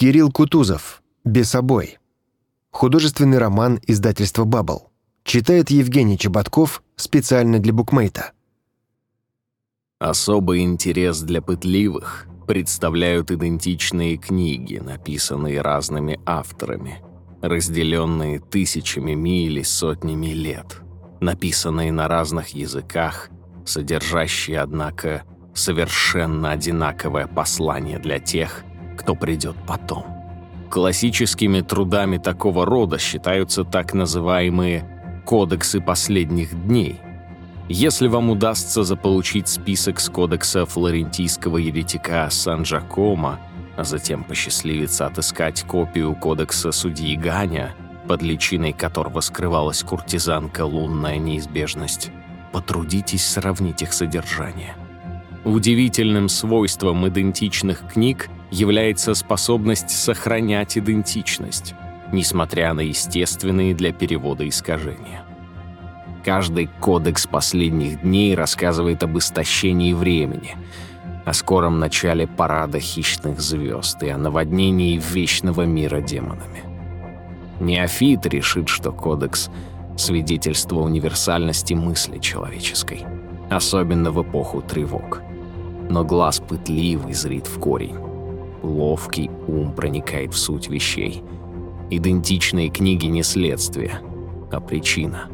Кирилл Кутузов. «Бесобой». Художественный роман издательства «Бабл». Читает Евгений Чеботков специально для букмейта. Особый интерес для пытливых представляют идентичные книги, написанные разными авторами, разделенные тысячами миль и сотнями лет, написанные на разных языках, содержащие, однако, совершенно одинаковое послание для тех, кто придет потом. Классическими трудами такого рода считаются так называемые «кодексы последних дней». Если вам удастся заполучить список с кодекса флорентийского еретика Сан-Джакомо, а затем посчастливится отыскать копию кодекса судьи Ганя, под личиной которого скрывалась куртизанка «Лунная неизбежность», потрудитесь сравнить их содержание. Удивительным свойством идентичных книг является способность сохранять идентичность, несмотря на естественные для перевода искажения. Каждый кодекс последних дней рассказывает об истощении времени, о скором начале парада хищных звезд и о наводнении вечного мира демонами. Неофит решит, что кодекс — свидетельство универсальности мысли человеческой, особенно в эпоху тревог — но глаз пытливый зрит в корень. Ловкий ум проникает в суть вещей. Идентичные книги не следствие, а причина.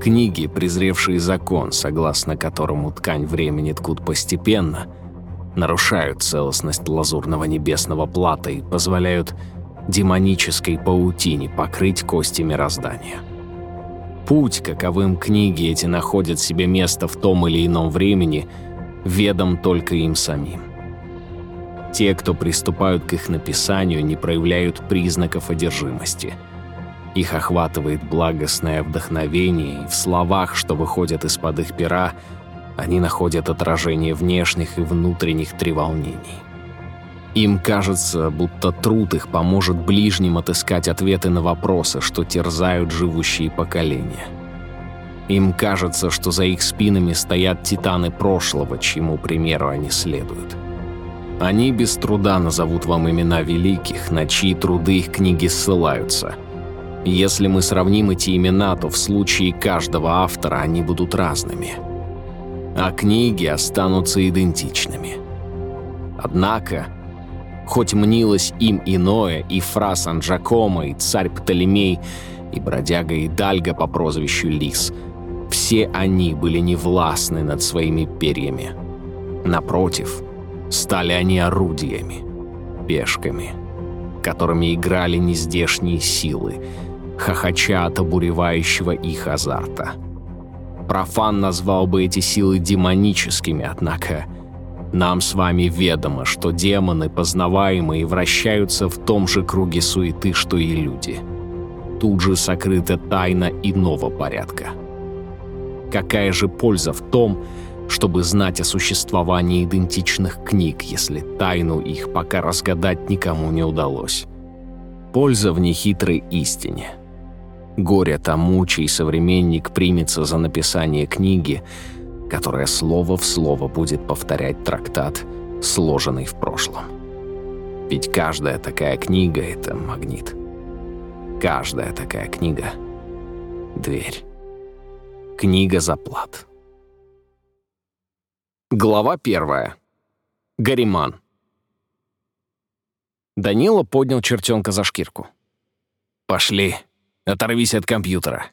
Книги, презревшие закон, согласно которому ткань времени ткут постепенно, нарушают целостность лазурного небесного плата и позволяют демонической паутине покрыть кости мироздания. Путь, каковым книги эти находят себе место в том или ином времени – ведом только им самим. Те, кто приступают к их написанию, не проявляют признаков одержимости. Их охватывает благостное вдохновение, и в словах, что выходят из-под их пера, они находят отражение внешних и внутренних треволнений. Им кажется, будто труд их поможет ближним отыскать ответы на вопросы, что терзают живущие поколения – им кажется, что за их спинами стоят титаны прошлого, чьему примеру они следуют. Они без труда назовут вам имена великих, на чьи труды их книги ссылаются. Если мы сравним эти имена, то в случае каждого автора они будут разными. А книги останутся идентичными. Однако, хоть мнилось им иное, и фра Сан-Джакомо, и царь Птолемей, и бродяга Идальга по прозвищу Лис – все они были невластны над своими перьями. Напротив, стали они орудиями, пешками, которыми играли нездешние силы, хохоча от обуревающего их азарта. Профан назвал бы эти силы демоническими, однако нам с вами ведомо, что демоны, познаваемые, вращаются в том же круге суеты, что и люди. Тут же сокрыта тайна иного порядка — Какая же польза в том, чтобы знать о существовании идентичных книг, если тайну их пока разгадать никому не удалось? Польза в нехитрой истине. Горе тому, чей современник примется за написание книги, которая слово в слово будет повторять трактат, сложенный в прошлом. Ведь каждая такая книга — это магнит. Каждая такая книга — дверь. Книга заплат. Глава первая. Гариман. Данила поднял чертенка за шкирку. «Пошли, оторвись от компьютера.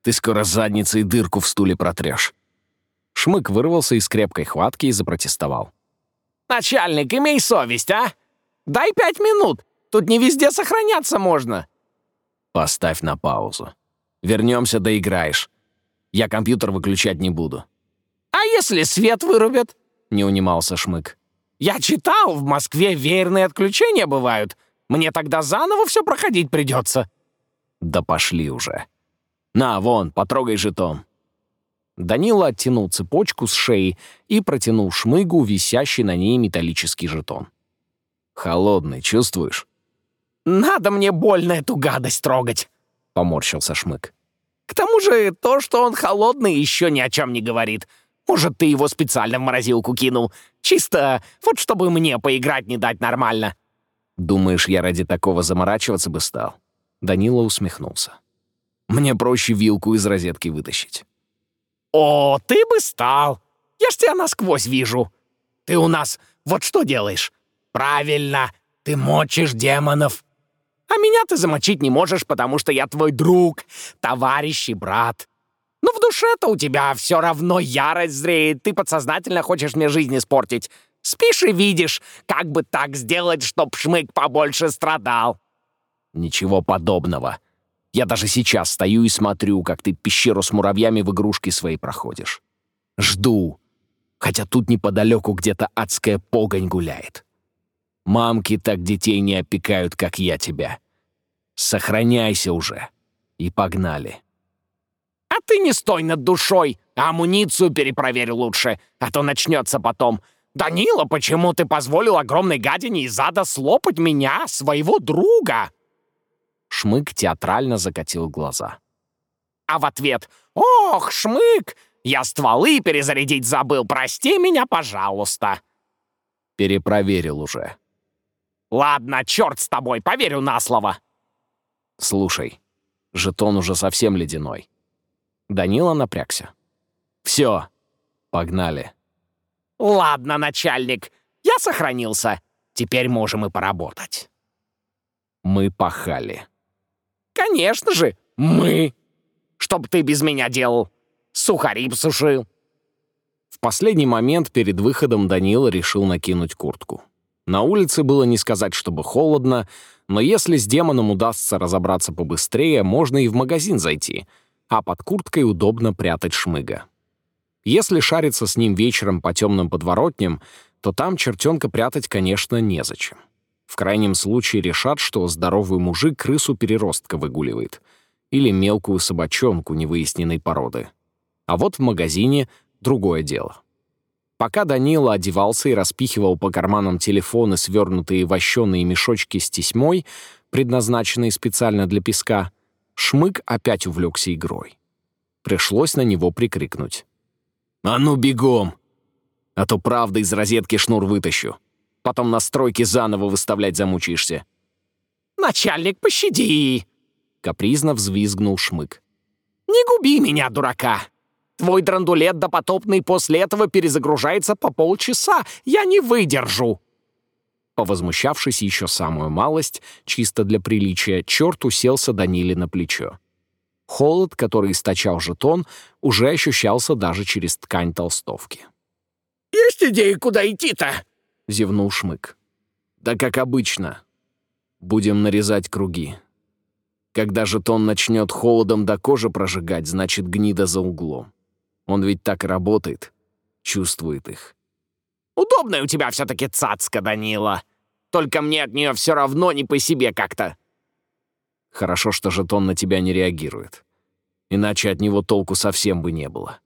Ты скоро задницей дырку в стуле протрешь». Шмык вырвался из крепкой хватки и запротестовал. «Начальник, имей совесть, а! Дай пять минут, тут не везде сохраняться можно». «Поставь на паузу. Вернемся, доиграешь. Я компьютер выключать не буду». «А если свет вырубят?» — не унимался Шмык. «Я читал, в Москве веерные отключения бывают. Мне тогда заново все проходить придется». «Да пошли уже. На, вон, потрогай жетон». Данила оттянул цепочку с шеи и протянул Шмыгу висящий на ней металлический жетон. «Холодный, чувствуешь?» «Надо мне больно эту гадость трогать», — поморщился Шмык. К тому же то, что он холодный, еще ни о чем не говорит. Может, ты его специально в морозилку кинул? Чисто вот чтобы мне поиграть не дать нормально». Думаешь, я ради такого заморачиваться бы стал? Данила усмехнулся. Мне проще вилку из розетки вытащить. О, ты бы стал. Я ж тебя насквозь вижу. Ты у нас вот что делаешь? Правильно, ты мочишь демонов. А меня ты замочить не можешь, потому что я твой друг, товарищ и брат. Но в душе-то у тебя все равно ярость зреет. Ты подсознательно хочешь мне жизнь испортить. Спишь и видишь, как бы так сделать, чтоб Шмык побольше страдал. Ничего подобного. Я даже сейчас стою и смотрю, как ты пещеру с муравьями в игрушки свои проходишь. Жду. Хотя тут неподалеку где-то адская погонь гуляет. Мамки так детей не опекают, как я тебя. Сохраняйся уже. И погнали. Ты не стой над душой, а амуницию перепроверь лучше, а то начнется потом. «Данила, почему ты позволил огромной гадине из ада слопать меня, своего друга?» Шмык театрально закатил глаза. А в ответ «Ох, Шмык, я стволы перезарядить забыл, прости меня, пожалуйста». Перепроверил уже. «Ладно, черт с тобой, поверю на слово». «Слушай, жетон уже совсем ледяной». Данила напрягся. «Все, погнали». «Ладно, начальник, я сохранился. Теперь можем и поработать». Мы пахали. «Конечно же, мы. Чтоб ты без меня делал? Сухари сушил». В последний момент перед выходом Данила решил накинуть куртку. На улице было не сказать, чтобы холодно, но если с демоном удастся разобраться побыстрее, можно и в магазин зайти, а под курткой удобно прятать шмыга. Если шариться с ним вечером по темным подворотням, то там чертенка прятать, конечно, незачем. В крайнем случае решат, что здоровый мужик крысу-переростка выгуливает. Или мелкую собачонку невыясненной породы. А вот в магазине другое дело. Пока Данила одевался и распихивал по карманам телефоны, свернутые вощеные мешочки с тесьмой, предназначенные специально для песка, Шмык опять увлекся игрой. Пришлось на него прикрикнуть. «А ну бегом! А то правда из розетки шнур вытащу!» Потом настройки заново выставлять замучаешься». «Начальник, пощади!» — капризно взвизгнул Шмык. «Не губи меня, дурака! Твой драндулет допотопный после этого перезагружается по полчаса. Я не выдержу!» Повозмущавшись еще самую малость, чисто для приличия, черт уселся Даниле на плечо. Холод, который источал жетон, уже ощущался даже через ткань толстовки. «Есть идеи, куда идти-то?» — зевнул Шмык. «Да как обычно. Будем нарезать круги. Когда жетон начнет холодом до кожи прожигать, значит, гнида за углом. Он ведь так работает, чувствует их». «Удобная у тебя все-таки цацка, Данила. Только мне от нее все равно не по себе как-то». «Хорошо, что жетон на тебя не реагирует. Иначе от него толку совсем бы не было.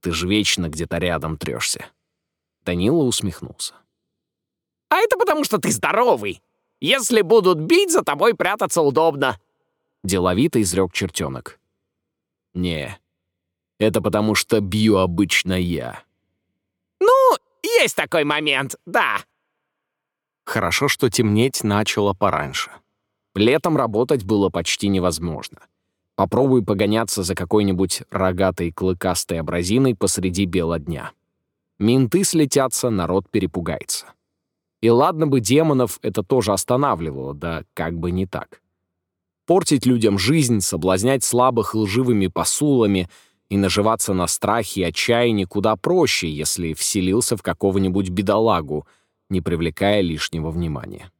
Ты же вечно где-то рядом трешься». Данила усмехнулся. А это потому, что ты здоровый. Если будут бить, за тобой прятаться удобно». Деловито изрек чертенок. «Не, это потому, что бью обычно я». «Ну, есть такой момент, да». Хорошо, что темнеть начало пораньше. Летом работать было почти невозможно. Попробуй погоняться за какой-нибудь рогатой клыкастой абразиной посреди бела дня. Менты слетятся, народ перепугается. И ладно бы демонов это тоже останавливало, да как бы не так. Портить людям жизнь, соблазнять слабых лживыми посулами и наживаться на страхе и отчаянии куда проще, если вселился в какого-нибудь бедолагу, не привлекая лишнего внимания.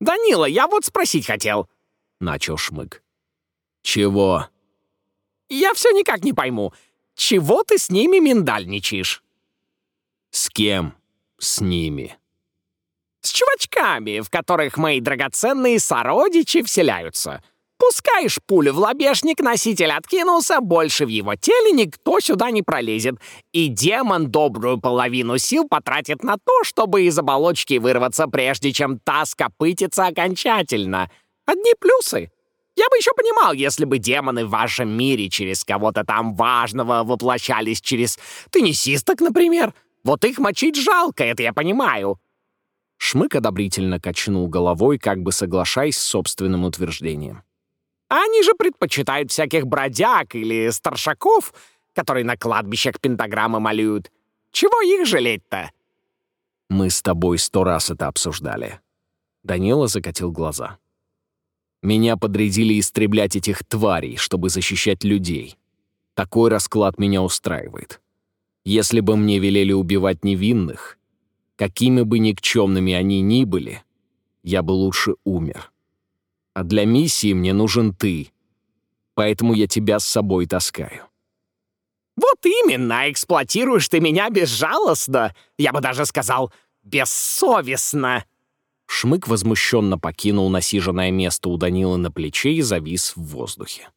«Данила, я вот спросить хотел», — начал Шмык. «Чего?» «Я все никак не пойму, чего ты с ними миндальничаешь?» «С кем с ними?» С чувачками, в которых мои драгоценные сородичи вселяются. Пускаешь пулю в лобешник, носитель откинулся, больше в его теле никто сюда не пролезет. И демон добрую половину сил потратит на то, чтобы из оболочки вырваться, прежде чем та скопытится окончательно. Одни плюсы. Я бы еще понимал, если бы демоны в вашем мире через кого-то там важного воплощались через теннисисток, например. Вот их мочить жалко, это я понимаю. Шмык одобрительно качнул головой, как бы соглашаясь с собственным утверждением. «Они же предпочитают всяких бродяг или старшаков, которые на кладбищах пентаграммы малюют. Чего их жалеть-то?» «Мы с тобой сто раз это обсуждали». Данила закатил глаза. «Меня подрядили истреблять этих тварей, чтобы защищать людей. Такой расклад меня устраивает. Если бы мне велели убивать невинных, какими бы никчемными они ни были, я бы лучше умер. А для миссии мне нужен ты, поэтому я тебя с собой таскаю. Вот именно, эксплуатируешь ты меня безжалостно, я бы даже сказал, бессовестно. Шмык возмущенно покинул насиженное место у Данилы на плече и завис в воздухе.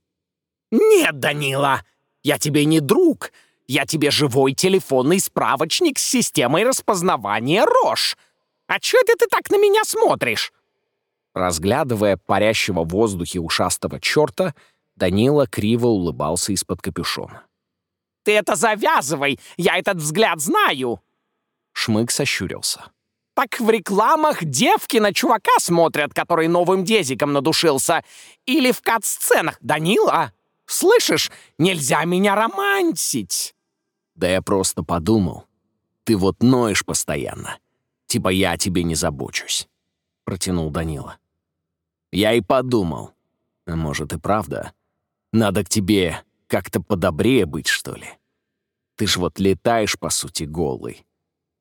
«Нет, Данила, я тебе не друг, я тебе живой телефонный справочник с системой распознавания рож. А чё это ты так на меня смотришь?» Разглядывая парящего в воздухе ушастого черта, Данила криво улыбался из-под капюшона. «Ты это завязывай! Я этот взгляд знаю!» Шмык сощурился. «Так в рекламах девки на чувака смотрят, который новым дезиком надушился. Или в кат-сценах. Данила, слышишь, нельзя меня романтить!» Да я просто подумал. Ты вот ноешь постоянно. Типа я о тебе не забочусь. Протянул Данила. Я и подумал. А может и правда. Надо к тебе как-то подобрее быть, что ли. Ты ж вот летаешь, по сути, голый.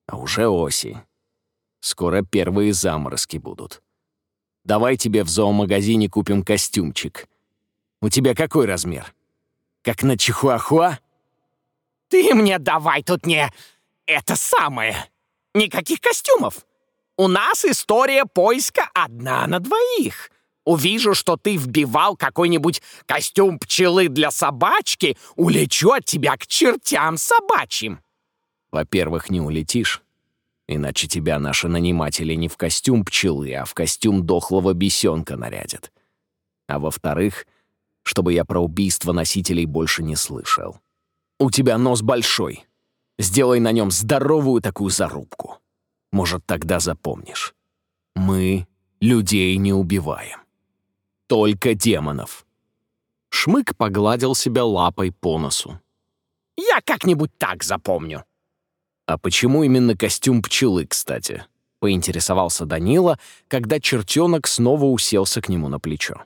А уже осень. Скоро первые заморозки будут. Давай тебе в зоомагазине купим костюмчик. У тебя какой размер? Как на чихуахуа? «Ты мне давай тут не... это самое. Никаких костюмов. У нас история поиска одна на двоих. Увижу, что ты вбивал какой-нибудь костюм пчелы для собачки, улечу от тебя к чертям собачьим». «Во-первых, не улетишь. Иначе тебя наши наниматели не в костюм пчелы, а в костюм дохлого бесенка нарядят. А во-вторых, чтобы я про убийство носителей больше не слышал. У тебя нос большой. Сделай на нем здоровую такую зарубку. Может, тогда запомнишь. Мы людей не убиваем. Только демонов. Шмык погладил себя лапой по носу. «Я как-нибудь так запомню». «А почему именно костюм пчелы, кстати?» — поинтересовался Данила, когда чертенок снова уселся к нему на плечо.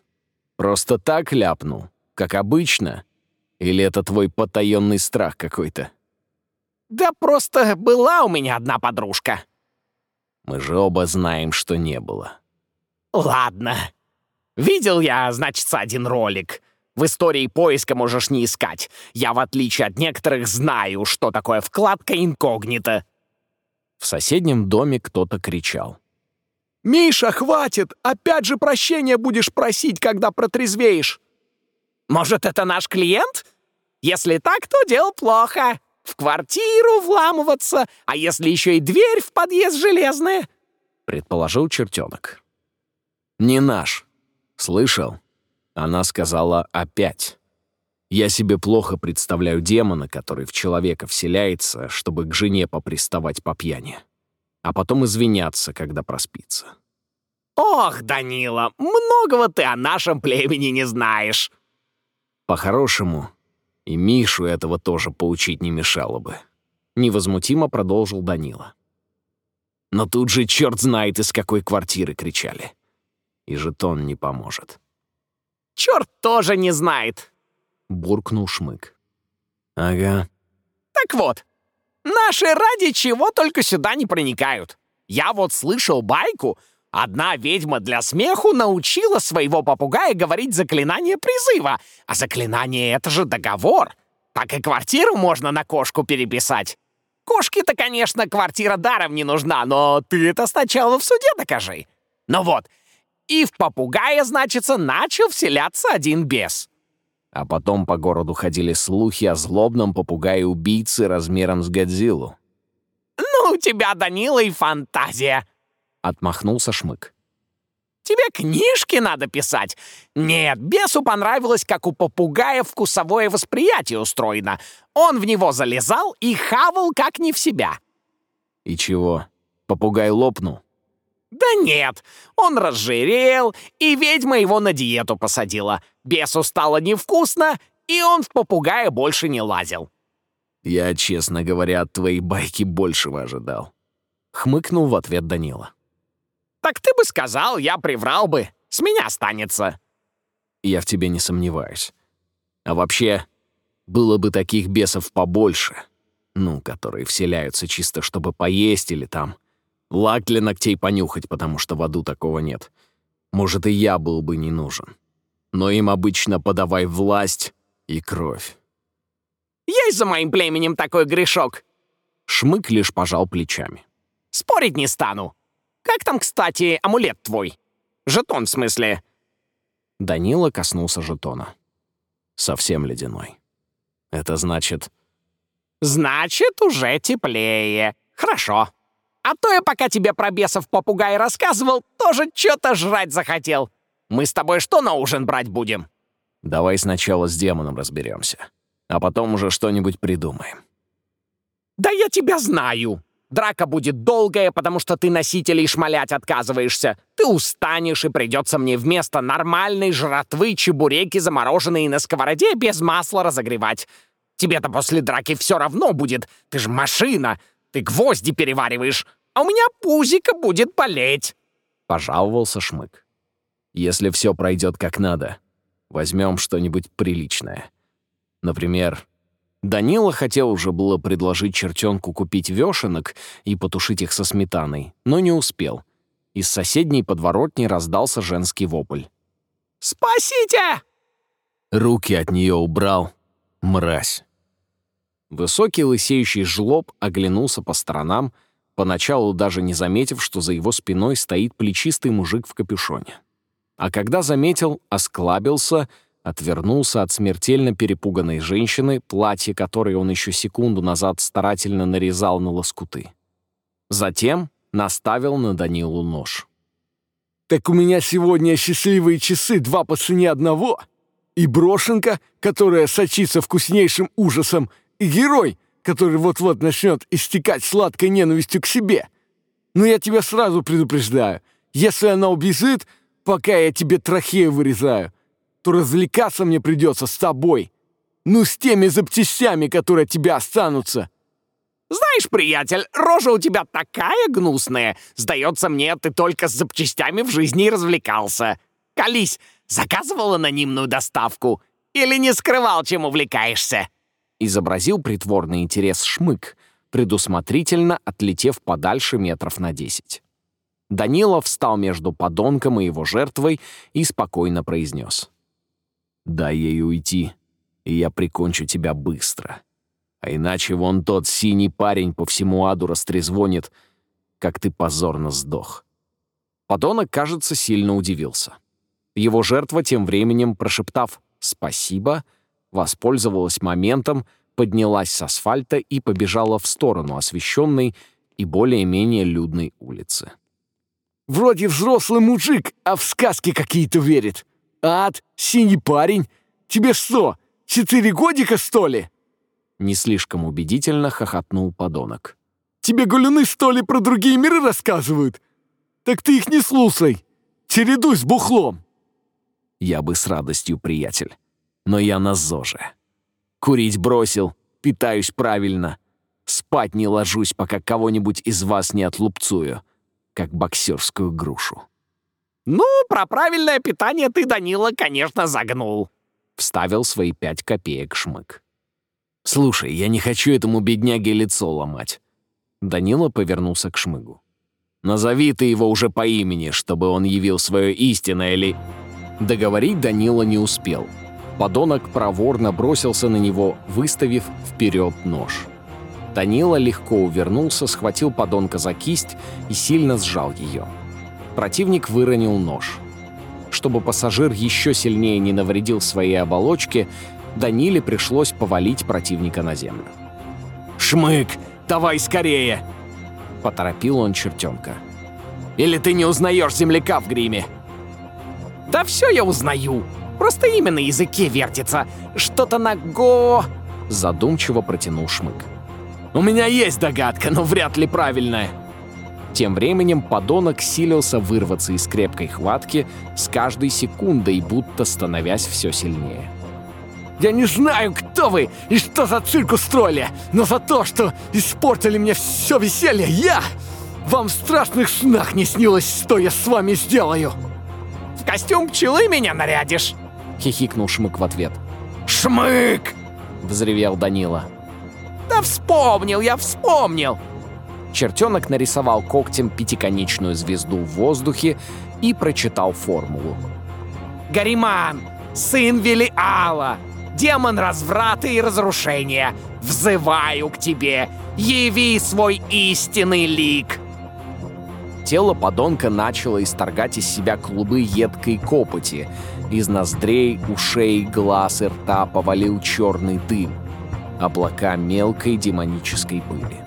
«Просто так ляпнул, как обычно?» Или это твой потаенный страх какой-то? Да просто была у меня одна подружка. Мы же оба знаем, что не было. Ладно. Видел я, значит, один ролик. В истории поиска можешь не искать. Я, в отличие от некоторых, знаю, что такое вкладка инкогнито. В соседнем доме кто-то кричал. «Миша, хватит! Опять же прощения будешь просить, когда протрезвеешь!» Может, это наш клиент? Если так, то дело плохо. В квартиру вламываться, а если еще и дверь в подъезд железная?» Предположил чертенок. «Не наш. Слышал?» Она сказала «опять». Я себе плохо представляю демона, который в человека вселяется, чтобы к жене поприставать по пьяни, а потом извиняться, когда проспится. «Ох, Данила, многого ты о нашем племени не знаешь!» По-хорошему, и Мишу этого тоже поучить не мешало бы. Невозмутимо продолжил Данила. Но тут же черт знает, из какой квартиры кричали. И жетон не поможет. «Черт тоже не знает!» — буркнул Шмык. «Ага». «Так вот, наши ради чего только сюда не проникают. Я вот слышал байку, Одна ведьма для смеху научила своего попугая говорить заклинание призыва, а заклинание — это же договор. Так и квартиру можно на кошку переписать. Кошке-то, конечно, квартира даром не нужна, но ты это сначала в суде докажи. Ну вот, и в попугая, значится, начал вселяться один бес. А потом по городу ходили слухи о злобном попугае-убийце размером с Годзиллу. «Ну, у тебя, Данила, и фантазия!» — отмахнулся Шмык. «Тебе книжки надо писать? Нет, бесу понравилось, как у попугая вкусовое восприятие устроено. Он в него залезал и хавал как не в себя». «И чего, попугай лопнул?» Да нет, он разжирел, и ведьма его на диету посадила. Бесу стало невкусно, и он в попугая больше не лазил. Я, честно говоря, от твоей байки большего ожидал. Хмыкнул в ответ Данила. Так ты бы сказал, я приврал бы. С меня останется. Я в тебе не сомневаюсь. А вообще, было бы таких бесов побольше. Ну, которые вселяются чисто, чтобы поесть или там лак для ногтей понюхать, потому что в аду такого нет. Может, и я был бы не нужен. Но им обычно подавай власть и кровь. Есть за моим племенем такой грешок. Шмык лишь пожал плечами. Спорить не стану. Как там, кстати, амулет твой? Жетон, в смысле?» Данила коснулся жетона. Совсем ледяной. Это значит... «Значит, уже теплее. Хорошо. А то я пока тебе про бесов попугай рассказывал, тоже что-то жрать захотел. Мы с тобой что на ужин брать будем?» «Давай сначала с демоном разберемся, а потом уже что-нибудь придумаем». «Да я тебя знаю!» Драка будет долгая, потому что ты носителей шмалять отказываешься. Ты устанешь, и придется мне вместо нормальной жратвы чебуреки, замороженные на сковороде, без масла разогревать. Тебе-то после драки все равно будет. Ты же машина. Ты гвозди перевариваешь. А у меня пузико будет болеть. Пожаловался Шмык. Если все пройдет как надо, возьмем что-нибудь приличное. Например, Данила хотел уже было предложить чертенку купить вешенок и потушить их со сметаной, но не успел. Из соседней подворотни раздался женский вопль. «Спасите!» Руки от нее убрал. Мразь. Высокий лысеющий жлоб оглянулся по сторонам, поначалу даже не заметив, что за его спиной стоит плечистый мужик в капюшоне. А когда заметил, осклабился — отвернулся от смертельно перепуганной женщины, платье которой он еще секунду назад старательно нарезал на лоскуты. Затем наставил на Данилу нож. «Так у меня сегодня счастливые часы, два по цене одного, и брошенка, которая сочится вкуснейшим ужасом, и герой, который вот-вот начнет истекать сладкой ненавистью к себе. Но я тебя сразу предупреждаю, если она убежит, пока я тебе трахею вырезаю, то развлекаться мне придется с тобой. Ну, с теми запчастями, которые от тебя останутся. Знаешь, приятель, рожа у тебя такая гнусная. Сдается мне, ты только с запчастями в жизни развлекался. Колись, заказывал анонимную доставку? Или не скрывал, чем увлекаешься?» Изобразил притворный интерес Шмык, предусмотрительно отлетев подальше метров на десять. Данила встал между подонком и его жертвой и спокойно произнес. Дай ей уйти, и я прикончу тебя быстро. А иначе вон тот синий парень по всему аду растрезвонит, как ты позорно сдох». Подонок, кажется, сильно удивился. Его жертва тем временем, прошептав «спасибо», воспользовалась моментом, поднялась с асфальта и побежала в сторону освещенной и более-менее людной улицы. «Вроде взрослый мужик, а в сказки какие-то верит», Ад, синий парень. Тебе что, четыре годика, что ли?» Не слишком убедительно хохотнул подонок. «Тебе гулюны, что ли, про другие миры рассказывают? Так ты их не слушай. Чередуй с бухлом». Я бы с радостью, приятель. Но я на ЗОЖе. Курить бросил, питаюсь правильно. Спать не ложусь, пока кого-нибудь из вас не отлупцую, как боксерскую грушу. «Ну, про правильное питание ты, Данила, конечно, загнул», — вставил свои пять копеек Шмык. «Слушай, я не хочу этому бедняге лицо ломать». Данила повернулся к Шмыгу. «Назови ты его уже по имени, чтобы он явил свое истинное ли...» Договорить Данила не успел. Подонок проворно бросился на него, выставив вперед нож. Данила легко увернулся, схватил подонка за кисть и сильно сжал ее. Противник выронил нож. Чтобы пассажир еще сильнее не навредил своей оболочке, Даниле пришлось повалить противника на землю. «Шмык, давай скорее!» Поторопил он чертенка. «Или ты не узнаешь земляка в гриме?» «Да все я узнаю. Просто имя на языке вертится. Что-то на го...» Задумчиво протянул Шмык. «У меня есть догадка, но вряд ли правильная». Тем временем подонок силился вырваться из крепкой хватки с каждой секундой, будто становясь все сильнее. Я не знаю, кто вы и что за цирк устроили, но за то, что испортили мне все веселье, я... Вам в страшных снах не снилось, что я с вами сделаю. В костюм пчелы меня нарядишь? Хихикнул Шмык в ответ. Шмык! Взревел Данила. Да вспомнил, я вспомнил! Чертенок нарисовал когтем пятиконечную звезду в воздухе и прочитал формулу. Гариман, сын Велиала, демон разврата и разрушения, взываю к тебе, яви свой истинный лик!» Тело подонка начало исторгать из себя клубы едкой копоти. Из ноздрей, ушей, глаз и рта повалил черный дым. Облака мелкой демонической пыли.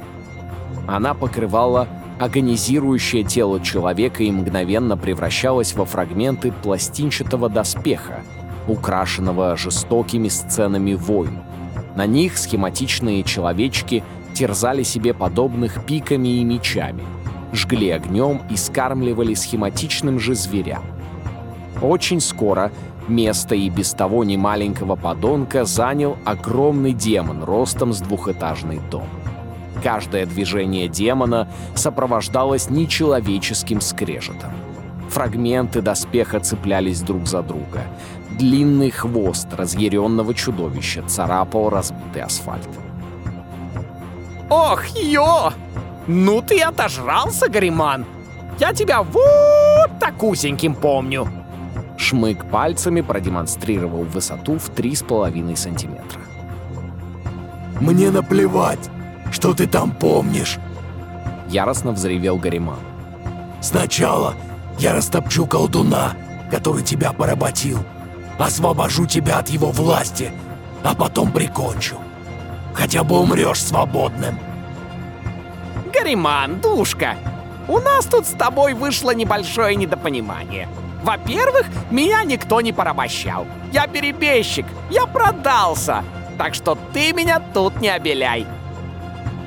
Она покрывала агонизирующее тело человека и мгновенно превращалась во фрагменты пластинчатого доспеха, украшенного жестокими сценами войн. На них схематичные человечки терзали себе подобных пиками и мечами, жгли огнем и скармливали схематичным же зверям. Очень скоро место и без того немаленького подонка занял огромный демон ростом с двухэтажный дом. Каждое движение демона сопровождалось нечеловеческим скрежетом. Фрагменты доспеха цеплялись друг за друга. Длинный хвост разъяренного чудовища царапал разбитый асфальт. «Ох, ё! Ну ты отожрался, Гариман! Я тебя вот так узеньким помню!» Шмык пальцами продемонстрировал высоту в 3,5 сантиметра. «Мне наплевать, что ты там помнишь!» Яростно взревел Гариман. «Сначала я растопчу колдуна, который тебя поработил, освобожу тебя от его власти, а потом прикончу. Хотя бы умрешь свободным!» Гариман, душка, у нас тут с тобой вышло небольшое недопонимание. Во-первых, меня никто не порабощал. Я перебежчик, я продался. Так что ты меня тут не обеляй.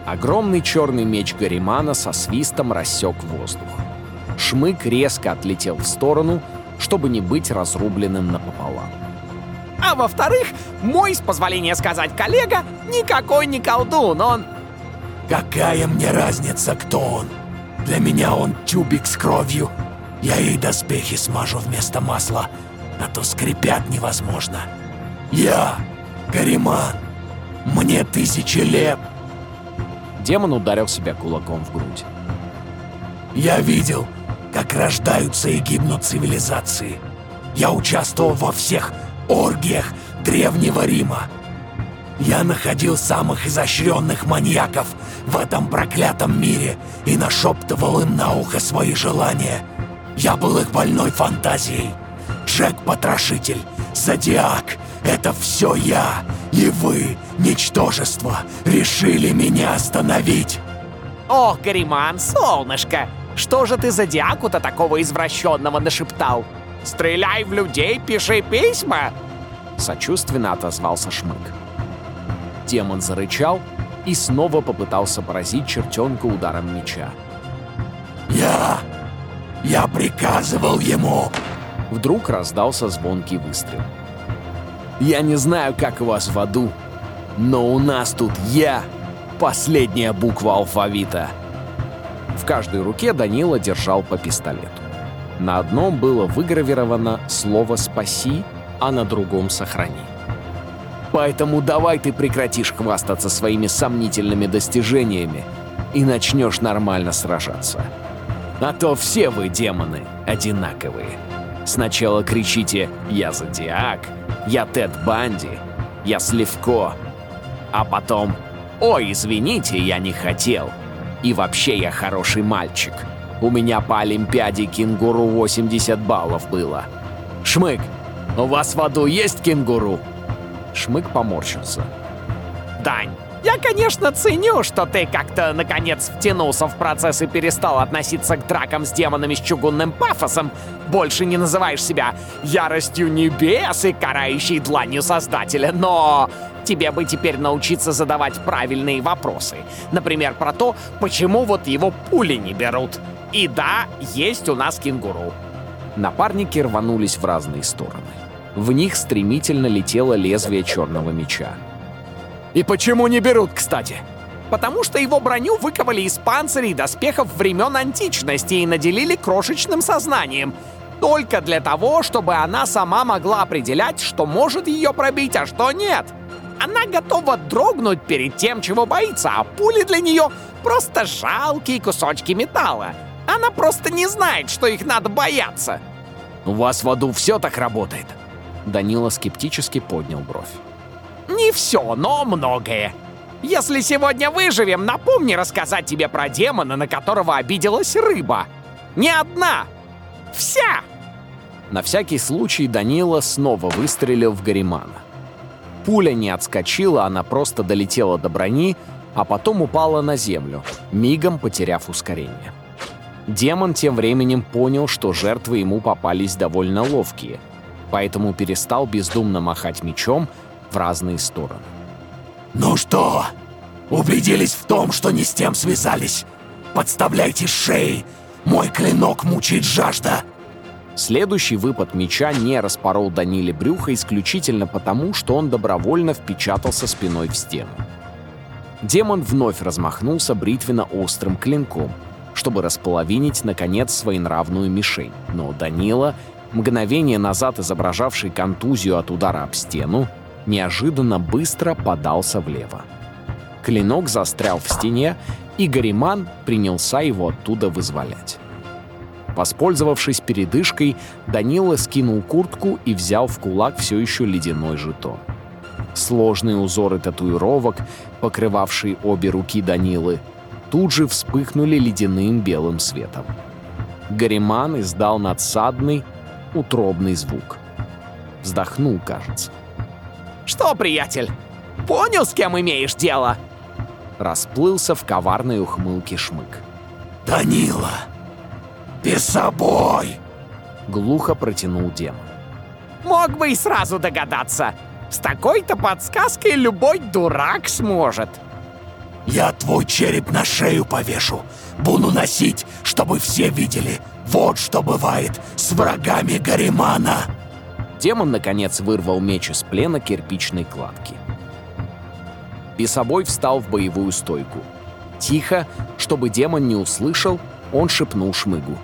Огромный черный меч Гаримана со свистом рассек воздух. Шмык резко отлетел в сторону, чтобы не быть разрубленным напополам. А во-вторых, мой, с позволения сказать коллега, никакой не колдун, он... Какая мне разница, кто он? Для меня он тюбик с кровью. Я ей доспехи смажу вместо масла, а то скрипят невозможно. Я, Гариман, мне тысячи лет. Демон ударил себя кулаком в грудь. Я видел, как рождаются и гибнут цивилизации. Я участвовал во всех оргиях Древнего Рима. Я находил самых изощренных маньяков в этом проклятом мире и нашептывал им на ухо свои желания. Я был их больной фантазией. Джек-потрошитель, Зодиак — это все я. И вы, ничтожество, решили меня остановить. Ох, Гариман, солнышко, что же ты зодиаку-то такого извращенного нашептал? Стреляй в людей, пиши письма!» Сочувственно отозвался Шмык. Демон зарычал и снова попытался поразить чертенка ударом меча. Я... я приказывал ему. Вдруг раздался звонкий выстрел. «Я не знаю, как у вас в аду, но у нас тут я — последняя буква алфавита!» В каждой руке Данила держал по пистолету. На одном было выгравировано слово «спаси», а на другом «сохрани». Поэтому давай ты прекратишь хвастаться своими сомнительными достижениями и начнешь нормально сражаться. А то все вы, демоны, одинаковые. Сначала кричите «Я Зодиак», «Я Тед Банди», «Я Сливко», а потом «Ой, извините, я не хотел», и вообще я хороший мальчик. У меня по Олимпиаде кенгуру 80 баллов было. Шмык, у вас в аду есть кенгуру? Шмык поморщился. Дань, я, конечно, ценю, что ты как-то, наконец, втянулся в процесс и перестал относиться к дракам с демонами с чугунным пафосом. Больше не называешь себя яростью небес и карающей дланью Создателя, но... Тебе бы теперь научиться задавать правильные вопросы. Например, про то, почему вот его пули не берут. И да, есть у нас кенгуру. Напарники рванулись в разные стороны. В них стремительно летело лезвие черного меча. И почему не берут, кстати? Потому что его броню выковали из панцирей и доспехов времен античности и наделили крошечным сознанием. Только для того, чтобы она сама могла определять, что может ее пробить, а что нет. Она готова дрогнуть перед тем, чего боится, а пули для нее просто жалкие кусочки металла. Она просто не знает, что их надо бояться. У вас в аду все так работает? Данила скептически поднял бровь. Не все, но многое. Если сегодня выживем, напомни рассказать тебе про демона, на которого обиделась рыба. Не одна. Вся. На всякий случай Данила снова выстрелил в Гаримана. Пуля не отскочила, она просто долетела до брони, а потом упала на землю, мигом потеряв ускорение. Демон тем временем понял, что жертвы ему попались довольно ловкие, поэтому перестал бездумно махать мечом в разные стороны. «Ну что, убедились в том, что не с тем связались? Подставляйте шеи! Мой клинок мучает жажда!» Следующий выпад меча не распорол Даниле брюха исключительно потому, что он добровольно впечатался спиной в стену. Демон вновь размахнулся бритвенно-острым клинком, чтобы располовинить, наконец, своенравную мишень. Но Данила, мгновение назад изображавший контузию от удара об стену, неожиданно быстро подался влево. Клинок застрял в стене, и Гариман принялся его оттуда вызволять. Воспользовавшись передышкой, Данила скинул куртку и взял в кулак все еще ледяной жетон. Сложные узоры татуировок, покрывавшие обе руки Данилы, тут же вспыхнули ледяным белым светом. Гариман издал надсадный, утробный звук. Вздохнул, кажется. Что, приятель, понял, с кем имеешь дело? Расплылся в коварной ухмылке Шмык. «Данила, ты собой!» Глухо протянул демон. Мог бы и сразу догадаться. С такой-то подсказкой любой дурак сможет. «Я твой череп на шею повешу. Буду носить, чтобы все видели. Вот что бывает с врагами Гаримана!» Демон, наконец, вырвал меч из плена кирпичной кладки. Бесобой встал в боевую стойку. Тихо, чтобы демон не услышал, он шепнул Шмыгу.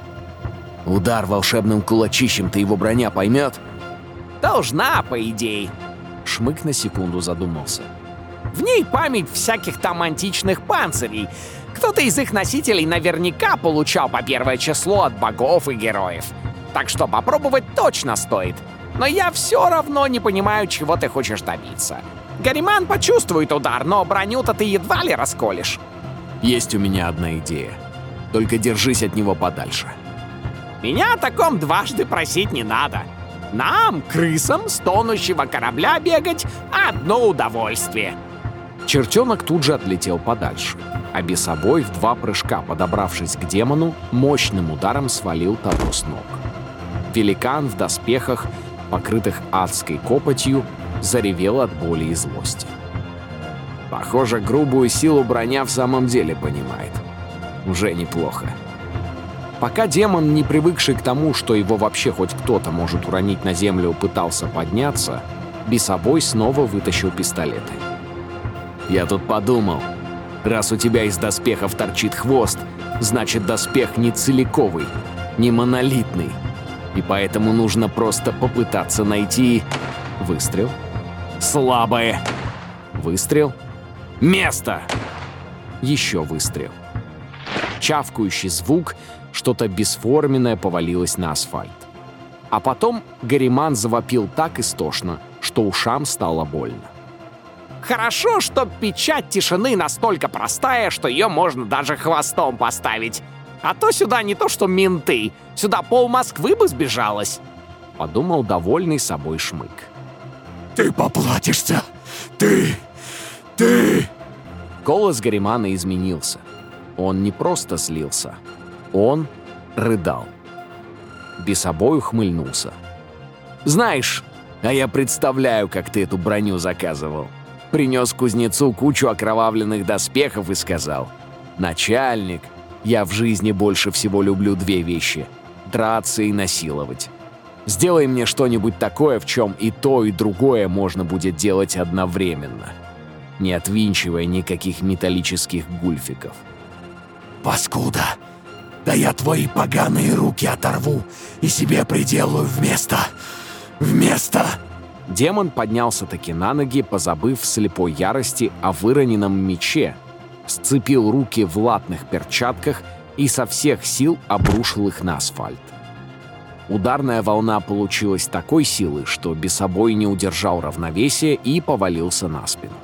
«Удар волшебным кулачищем-то его броня поймет?» Должна, по идее. Шмык на секунду задумался. В ней память всяких там античных панцирей. Кто-то из их носителей наверняка получал по первое число от богов и героев. Так что попробовать точно стоит. Но я все равно не понимаю, чего ты хочешь добиться. Гариман почувствует удар, но броню-то ты едва ли расколешь. Есть у меня одна идея. Только держись от него подальше. Меня о таком дважды просить не надо. Нам, крысам, с тонущего корабля бегать — одно удовольствие. Чертенок тут же отлетел подальше, а бесобой в два прыжка, подобравшись к демону, мощным ударом свалил того с ног. Великан в доспехах, покрытых адской копотью, заревел от боли и злости. Похоже, грубую силу броня в самом деле понимает. Уже неплохо. Пока демон, не привыкший к тому, что его вообще хоть кто-то может уронить на землю, пытался подняться, Бесобой снова вытащил пистолеты. «Я тут подумал, раз у тебя из доспехов торчит хвост, значит доспех не целиковый, не монолитный, и поэтому нужно просто попытаться найти...» Выстрел. «Слабое!» Выстрел. «Место!» Еще выстрел. Чавкающий звук — что-то бесформенное повалилось на асфальт. А потом Гариман завопил так истошно, что ушам стало больно. Хорошо, что печать тишины настолько простая, что ее можно даже хвостом поставить. А то сюда не то что менты, сюда пол Москвы бы сбежалось. Подумал довольный собой Шмык. «Ты поплатишься! Ты! Ты!» Голос Гаримана изменился. Он не просто слился, он рыдал. Бесобой ухмыльнулся. «Знаешь, а я представляю, как ты эту броню заказывал. принес кузнецу кучу окровавленных доспехов и сказал, «Начальник, я в жизни больше всего люблю две вещи — драться и насиловать. Сделай мне что-нибудь такое, в чем и то, и другое можно будет делать одновременно, не отвинчивая никаких металлических гульфиков». Паскуда! Да я твои поганые руки оторву и себе приделаю вместо... вместо...» Демон поднялся таки на ноги, позабыв в слепой ярости о выроненном мече, сцепил руки в латных перчатках и со всех сил обрушил их на асфальт. Ударная волна получилась такой силы, что Бесобой не удержал равновесия и повалился на спину.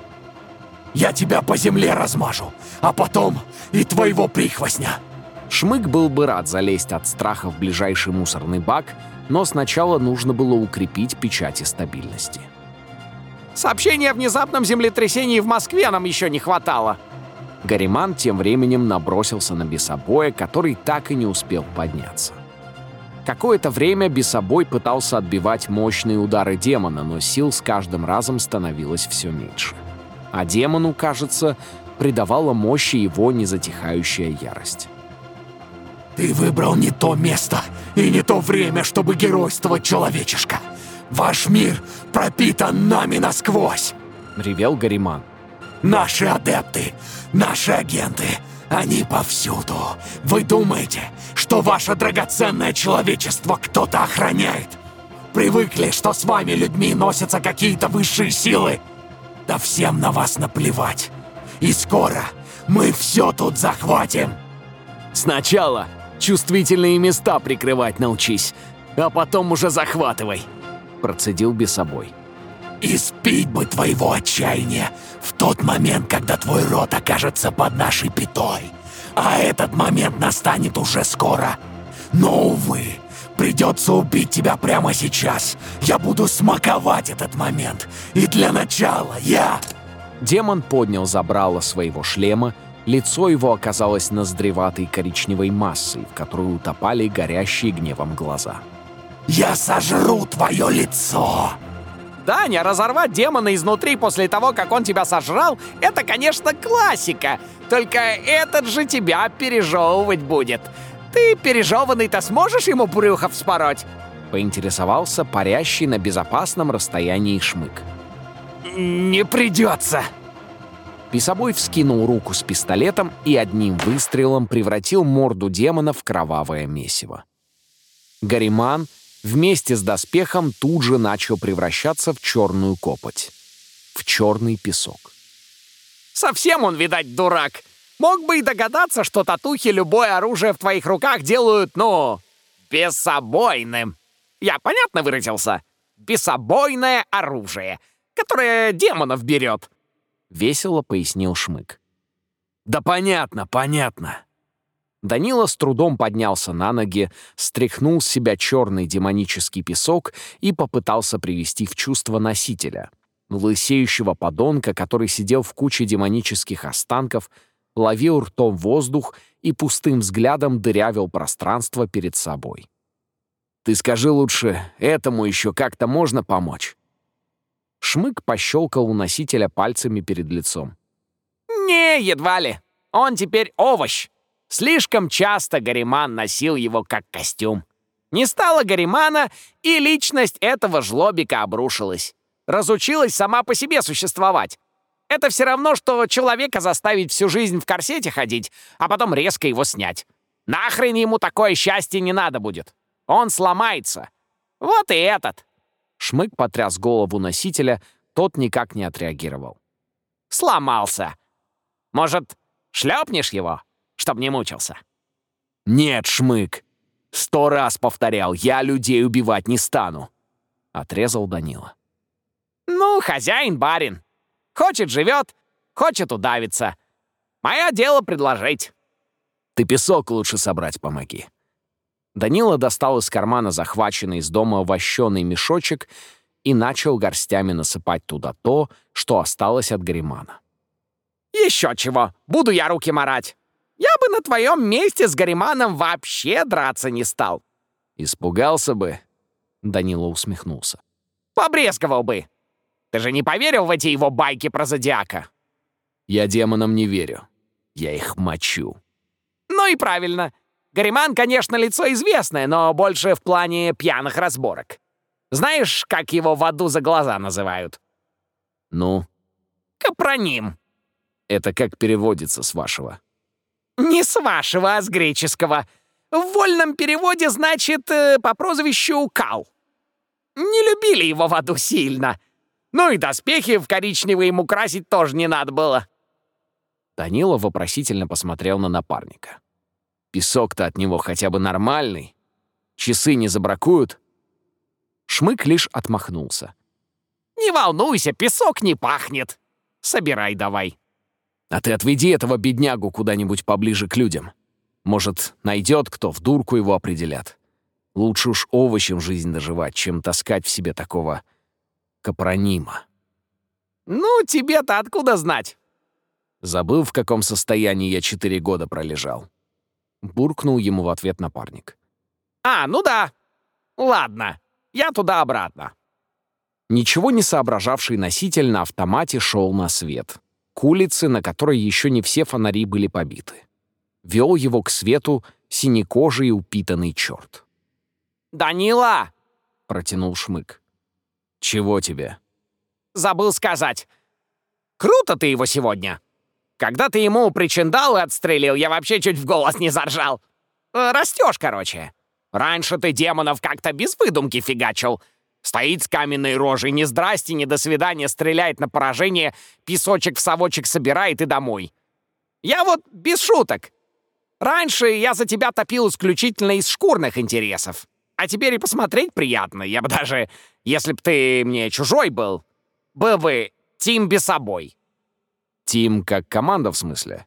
«Я тебя по земле размажу, а потом и твоего прихвостня!» Шмык был бы рад залезть от страха в ближайший мусорный бак, но сначала нужно было укрепить печати стабильности. Сообщения о внезапном землетрясении в Москве нам еще не хватало. Гариман тем временем набросился на Бесобоя, который так и не успел подняться. Какое-то время Бесобой пытался отбивать мощные удары демона, но сил с каждым разом становилось все меньше. А демону, кажется, придавала мощи его незатихающая ярость. «Ты выбрал не то место и не то время, чтобы геройствовать, человечишка! Ваш мир пропитан нами насквозь!» — ревел Гариман. «Наши адепты, наши агенты, они повсюду. Вы думаете, что ваше драгоценное человечество кто-то охраняет? Привыкли, что с вами людьми носятся какие-то высшие силы? Да всем на вас наплевать. И скоро мы все тут захватим. Сначала чувствительные места прикрывать научись, а потом уже захватывай, процедил Бесобой. И спить бы твоего отчаяния в тот момент, когда твой род окажется под нашей пятой. А этот момент настанет уже скоро. Но, увы, придется убить тебя прямо сейчас. Я буду смаковать этот момент. И для начала я... Демон поднял забрало своего шлема, лицо его оказалось ноздреватой коричневой массой, в которую утопали горящие гневом глаза. «Я сожру твое лицо!» Даня, разорвать демона изнутри после того, как он тебя сожрал, это, конечно, классика. Только этот же тебя пережевывать будет. Ты пережеванный-то сможешь ему брюхо вспороть? Поинтересовался парящий на безопасном расстоянии шмык. Не придется. Писобой вскинул руку с пистолетом и одним выстрелом превратил морду демона в кровавое месиво. Гариман вместе с доспехом тут же начал превращаться в черную копоть, в черный песок. Совсем он, видать, дурак. Мог бы и догадаться, что татухи любое оружие в твоих руках делают, ну, бессобойным. Я понятно выразился? Бессобойное оружие, которое демонов берет. Весело пояснил Шмык. Да понятно, понятно. Данила с трудом поднялся на ноги, стряхнул с себя черный демонический песок и попытался привести в чувство носителя, лысеющего подонка, который сидел в куче демонических останков, ловил ртом воздух и пустым взглядом дырявил пространство перед собой. «Ты скажи лучше, этому еще как-то можно помочь?» Шмык пощелкал у носителя пальцами перед лицом. «Не, едва ли. Он теперь овощ. Слишком часто Гариман носил его как костюм. Не стало Гаримана, и личность этого жлобика обрушилась. Разучилась сама по себе существовать. Это все равно, что человека заставить всю жизнь в корсете ходить, а потом резко его снять. Нахрен ему такое счастье не надо будет. Он сломается. Вот и этот. Шмык потряс голову носителя, тот никак не отреагировал. Сломался. Может, шлепнешь его? Чтоб не мучился. «Нет, Шмык! Сто раз повторял, я людей убивать не стану!» — отрезал Данила. «Ну, хозяин барин. Хочет — живет, хочет — удавится. Мое дело предложить». «Ты песок лучше собрать помоги». Данила достал из кармана захваченный из дома вощеный мешочек и начал горстями насыпать туда то, что осталось от Гаримана. «Еще чего! Буду я руки марать!» Я бы на твоем месте с Гариманом вообще драться не стал. Испугался бы. Данила усмехнулся. Побрезговал бы. Ты же не поверил в эти его байки про зодиака? Я демонам не верю. Я их мочу. Ну и правильно. Гариман, конечно, лицо известное, но больше в плане пьяных разборок. Знаешь, как его в аду за глаза называют? Ну, Капроним. это как переводится с вашего? Не с вашего, а с греческого. В вольном переводе значит э, по прозвищу Кал. Не любили его в аду сильно. Ну и доспехи в коричневый ему красить тоже не надо было. Данила вопросительно посмотрел на напарника. Песок-то от него хотя бы нормальный. Часы не забракуют. Шмык лишь отмахнулся. Не волнуйся, песок не пахнет. Собирай давай. А ты отведи этого беднягу куда-нибудь поближе к людям. Может, найдет кто, в дурку его определят. Лучше уж овощем жизнь доживать, чем таскать в себе такого капронима. Ну, тебе-то откуда знать? Забыл, в каком состоянии я четыре года пролежал. Буркнул ему в ответ напарник. А, ну да. Ладно, я туда-обратно. Ничего не соображавший носитель на автомате шел на свет. К улице, на которой еще не все фонари были побиты. Вел его к свету синекожий упитанный черт. «Данила!» — протянул Шмык. «Чего тебе?» Забыл сказать. Круто ты его сегодня. Когда ты ему причиндалы отстрелил, я вообще чуть в голос не заржал. Растешь, короче. Раньше ты демонов как-то без выдумки фигачил. Стоит с каменной рожей, ни здрасте, ни до свидания, стреляет на поражение, песочек в совочек собирает и домой. Я вот без шуток. Раньше я за тебя топил исключительно из шкурных интересов. А теперь и посмотреть приятно. Я бы даже, если б ты мне чужой был, был бы Тим без собой. «Тим как команда, в смысле?»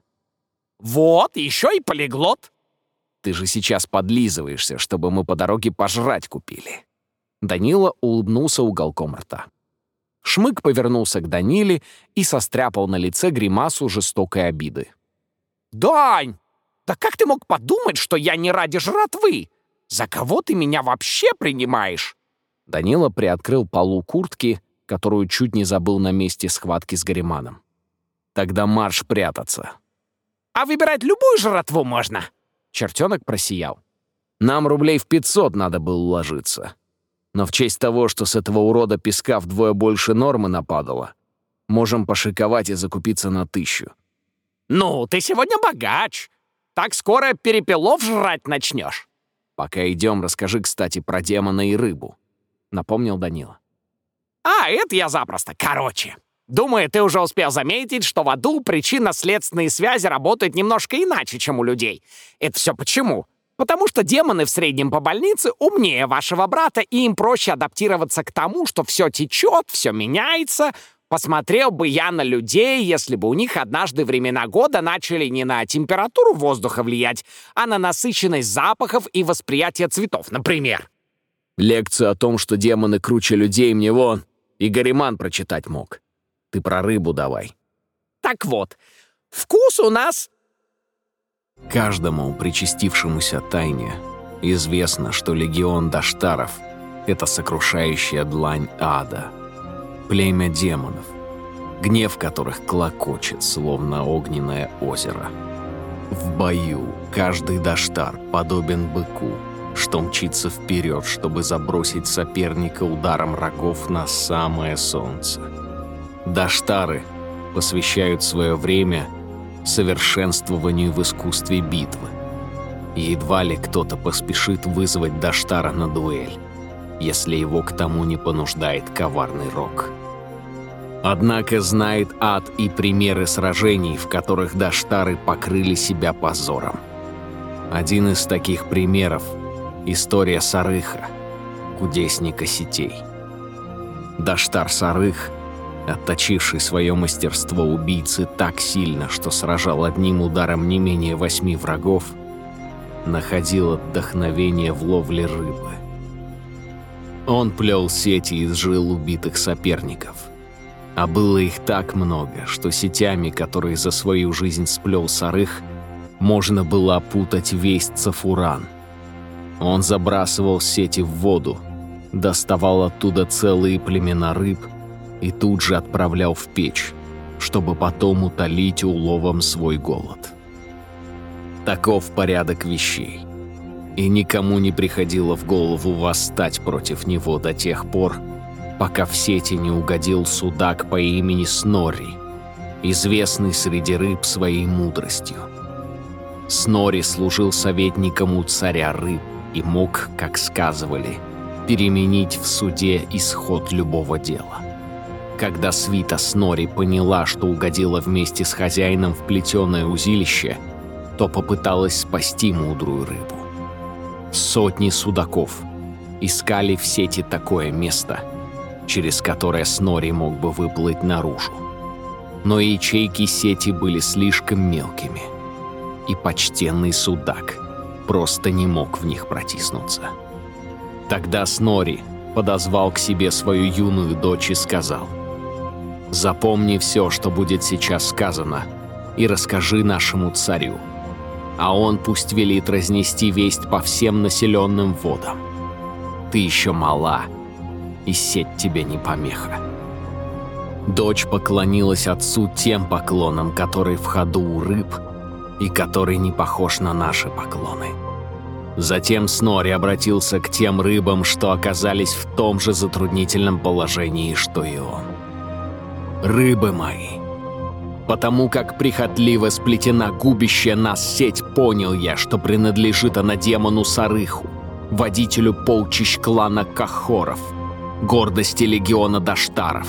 Вот, еще и полиглот. Ты же сейчас подлизываешься, чтобы мы по дороге пожрать купили». Данила улыбнулся уголком рта. Шмык повернулся к Даниле и состряпал на лице гримасу жестокой обиды. «Дань, да как ты мог подумать, что я не ради жратвы? За кого ты меня вообще принимаешь?» Данила приоткрыл полу куртки, которую чуть не забыл на месте схватки с Гариманом. «Тогда марш прятаться». «А выбирать любую жратву можно?» Чертенок просиял. «Нам рублей в 500 надо было уложиться. Но в честь того, что с этого урода песка вдвое больше нормы нападало, можем пошиковать и закупиться на тысячу. «Ну, ты сегодня богач. Так скоро перепелов жрать начнешь». Пока идем, расскажи, кстати, про демона и рыбу», — напомнил Данила. А, это я запросто. Короче, думаю, ты уже успел заметить, что в аду причинно-следственные связи работают немножко иначе, чем у людей. Это все почему? Потому что демоны в среднем по больнице умнее вашего брата, и им проще адаптироваться к тому, что все течет, все меняется. Посмотрел бы я на людей, если бы у них однажды времена года начали не на температуру воздуха влиять, а на насыщенность запахов и восприятие цветов, например. Лекцию о том, что демоны круче людей, мне вон и Гариман прочитать мог. Ты про рыбу давай. Так вот, вкус у нас Каждому причастившемуся тайне известно, что легион Даштаров — это сокрушающая длань ада, племя демонов, гнев которых клокочет, словно огненное озеро. В бою каждый Даштар подобен быку, что мчится вперед, чтобы забросить соперника ударом рогов на самое солнце. Даштары посвящают свое время совершенствованию в искусстве битвы. Едва ли кто-то поспешит вызвать Даштара на дуэль, если его к тому не понуждает коварный рок. Однако знает ад и примеры сражений, в которых Даштары покрыли себя позором. Один из таких примеров — история Сарыха, кудесника сетей. Даштар Сарых, отточивший свое мастерство убийцы так сильно, что сражал одним ударом не менее восьми врагов, находил отдохновение в ловле рыбы. Он плел сети из жил убитых соперников. А было их так много, что сетями, которые за свою жизнь сплел Сарых, можно было опутать весь Цафуран. Он забрасывал сети в воду, доставал оттуда целые племена рыб и тут же отправлял в печь, чтобы потом утолить уловом свой голод. Таков порядок вещей. И никому не приходило в голову восстать против него до тех пор, пока в сети не угодил судак по имени Снори, известный среди рыб своей мудростью. Снори служил советником у царя рыб и мог, как сказывали, переменить в суде исход любого дела. Когда свита Снори поняла, что угодила вместе с хозяином в плетеное узилище, то попыталась спасти мудрую рыбу. Сотни судаков искали в сети такое место, через которое Снори мог бы выплыть наружу. Но ячейки сети были слишком мелкими, и почтенный судак просто не мог в них протиснуться. Тогда Снори подозвал к себе свою юную дочь и сказал – Запомни все, что будет сейчас сказано, и расскажи нашему царю. А он пусть велит разнести весть по всем населенным водам. Ты еще мала, и сеть тебе не помеха. Дочь поклонилась отцу тем поклоном, который в ходу у рыб и который не похож на наши поклоны. Затем Снори обратился к тем рыбам, что оказались в том же затруднительном положении, что и он рыбы мои. Потому как прихотливо сплетена губящая нас сеть, понял я, что принадлежит она демону Сарыху, водителю полчищ клана Кахоров, гордости легиона Даштаров.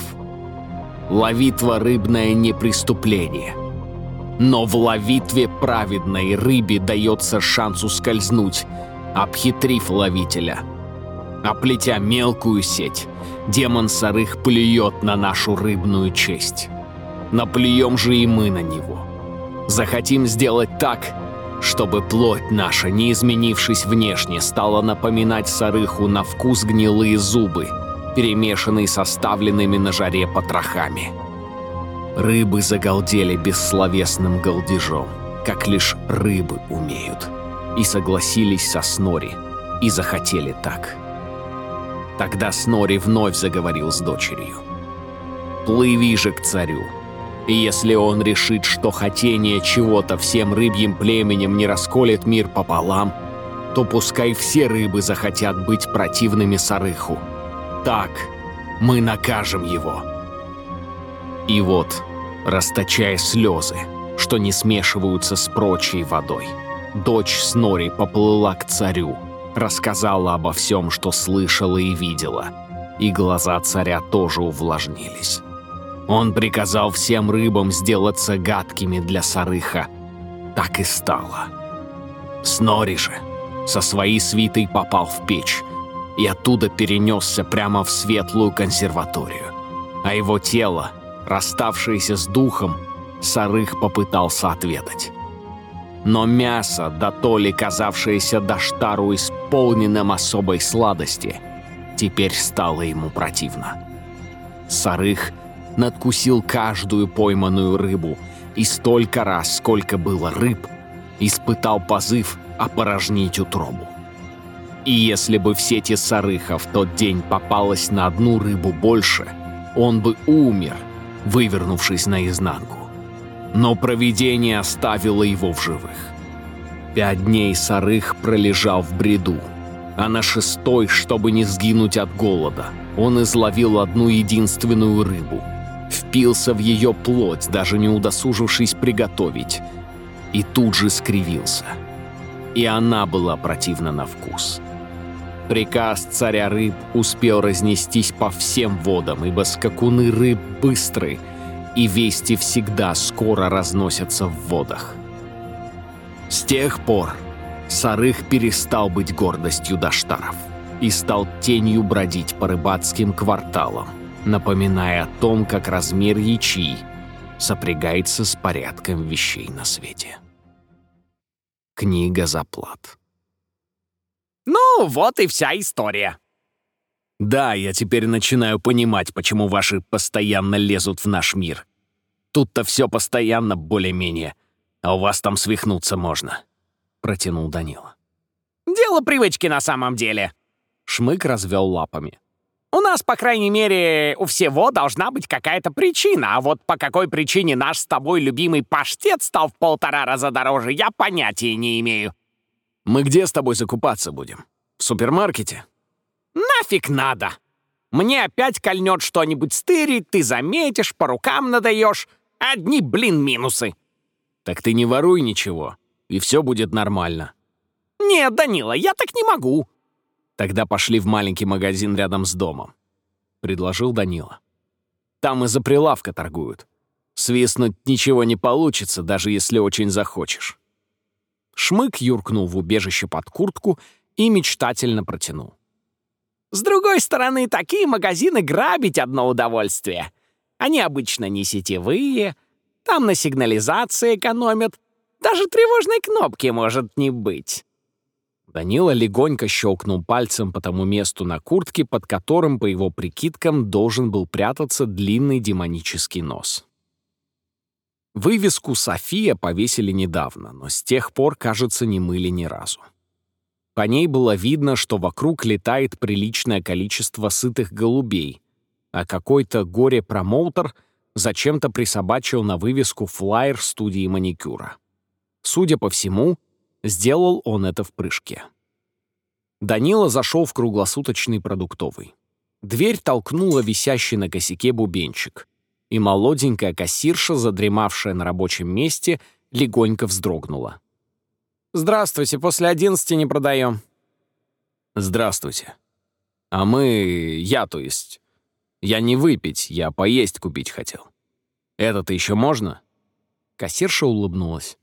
Ловитва рыбное не преступление. Но в ловитве праведной рыбе дается шанс ускользнуть, обхитрив ловителя. Оплетя мелкую сеть, демон Сарых плюет на нашу рыбную честь. Наплюем же и мы на него. Захотим сделать так, чтобы плоть наша, не изменившись внешне, стала напоминать Сарыху на вкус гнилые зубы, перемешанные с оставленными на жаре потрохами. Рыбы загалдели бессловесным галдежом, как лишь рыбы умеют, и согласились со Снори, и захотели так. Тогда Снори вновь заговорил с дочерью. «Плыви же к царю. Если он решит, что хотение чего-то всем рыбьим племенем не расколет мир пополам, то пускай все рыбы захотят быть противными Сарыху. Так мы накажем его». И вот, расточая слезы, что не смешиваются с прочей водой, дочь Снори поплыла к царю, рассказала обо всем, что слышала и видела, и глаза царя тоже увлажнились. Он приказал всем рыбам сделаться гадкими для Сарыха. Так и стало. Снори же со своей свитой попал в печь и оттуда перенесся прямо в светлую консерваторию. А его тело, расставшееся с духом, Сарых попытался отведать. Но мясо, да то ли казавшееся Даштару исполненным особой сладости, теперь стало ему противно. Сарых надкусил каждую пойманную рыбу, и столько раз, сколько было рыб, испытал позыв опорожнить утробу. И если бы в сети Сарыха в тот день попалось на одну рыбу больше, он бы умер, вывернувшись наизнанку но провидение оставило его в живых. Пять дней Сарых пролежал в бреду, а на шестой, чтобы не сгинуть от голода, он изловил одну единственную рыбу, впился в ее плоть, даже не удосужившись приготовить, и тут же скривился. И она была противна на вкус. Приказ царя рыб успел разнестись по всем водам, ибо скакуны рыб быстрые — и вести всегда скоро разносятся в водах. С тех пор Сарых перестал быть гордостью Даштаров и стал тенью бродить по рыбацким кварталам, напоминая о том, как размер ячи сопрягается с порядком вещей на свете. Книга заплат. Ну, вот и вся история. Да, я теперь начинаю понимать, почему ваши постоянно лезут в наш мир. Тут-то все постоянно более-менее, а у вас там свихнуться можно», — протянул Данила. «Дело привычки на самом деле». Шмык развел лапами. У нас, по крайней мере, у всего должна быть какая-то причина, а вот по какой причине наш с тобой любимый паштет стал в полтора раза дороже, я понятия не имею. Мы где с тобой закупаться будем? В супермаркете? Нафиг надо! Мне опять кольнет что-нибудь стырить, ты заметишь, по рукам надаешь. Одни, блин, минусы. Так ты не воруй ничего, и все будет нормально. Нет, Данила, я так не могу. Тогда пошли в маленький магазин рядом с домом», — предложил Данила. «Там из-за прилавка торгуют. Свистнуть ничего не получится, даже если очень захочешь». Шмык юркнул в убежище под куртку и мечтательно протянул. «С другой стороны, такие магазины грабить одно удовольствие. Они обычно не сетевые, там на сигнализации экономят. Даже тревожной кнопки может не быть. Данила легонько щелкнул пальцем по тому месту на куртке, под которым, по его прикидкам, должен был прятаться длинный демонический нос. Вывеску «София» повесили недавно, но с тех пор, кажется, не мыли ни разу. По ней было видно, что вокруг летает приличное количество сытых голубей, а какой-то горе-промоутер зачем-то присобачил на вывеску флаер студии маникюра. Судя по всему, Сделал он это в прыжке. Данила зашел в круглосуточный продуктовый. Дверь толкнула висящий на косяке бубенчик, и молоденькая кассирша, задремавшая на рабочем месте, легонько вздрогнула. «Здравствуйте, после одиннадцати не продаем». «Здравствуйте. А мы... я, то есть. Я не выпить, я поесть купить хотел. Это-то еще можно?» Кассирша улыбнулась.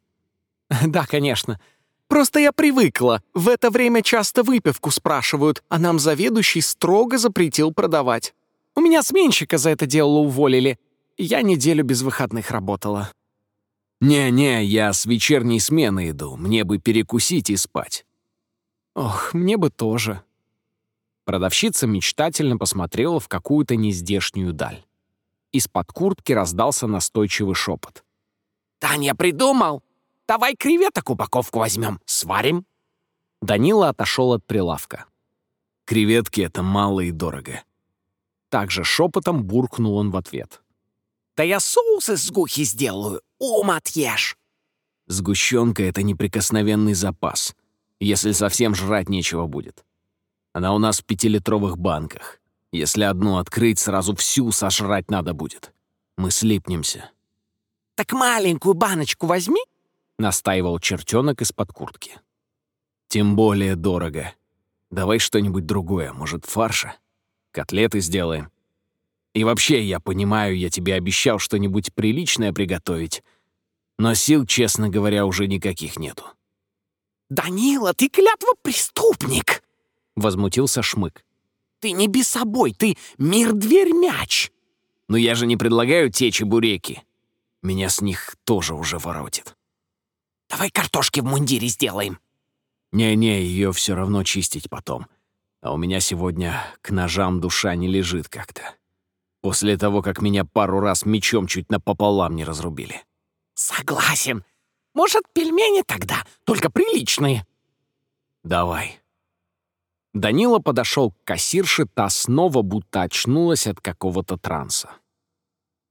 «Да, конечно. Просто я привыкла. В это время часто выпивку спрашивают, а нам заведующий строго запретил продавать. У меня сменщика за это дело уволили. Я неделю без выходных работала». «Не-не, я с вечерней смены иду. Мне бы перекусить и спать». «Ох, мне бы тоже». Продавщица мечтательно посмотрела в какую-то нездешнюю даль. Из-под куртки раздался настойчивый шепот. «Таня придумал! Давай креветок упаковку возьмем, сварим». Данила отошел от прилавка. «Креветки — это мало и дорого». Также шепотом буркнул он в ответ. «Да я соус из сгухи сделаю, ум отъешь». Сгущенка — это неприкосновенный запас, если совсем жрать нечего будет. Она у нас в пятилитровых банках. Если одну открыть, сразу всю сожрать надо будет. Мы слипнемся. «Так маленькую баночку возьми настаивал чертенок из-под куртки. «Тем более дорого. Давай что-нибудь другое, может, фарша? Котлеты сделаем. И вообще, я понимаю, я тебе обещал что-нибудь приличное приготовить, но сил, честно говоря, уже никаких нету». «Данила, ты клятва преступник!» — возмутился Шмык. «Ты не без собой, ты мир-дверь-мяч!» «Но я же не предлагаю те чебуреки. Меня с них тоже уже воротит». Давай картошки в мундире сделаем». «Не-не, ее все равно чистить потом. А у меня сегодня к ножам душа не лежит как-то. После того, как меня пару раз мечом чуть напополам не разрубили». «Согласен. Может, пельмени тогда, только приличные?» «Давай». Данила подошел к кассирше, та снова будто очнулась от какого-то транса.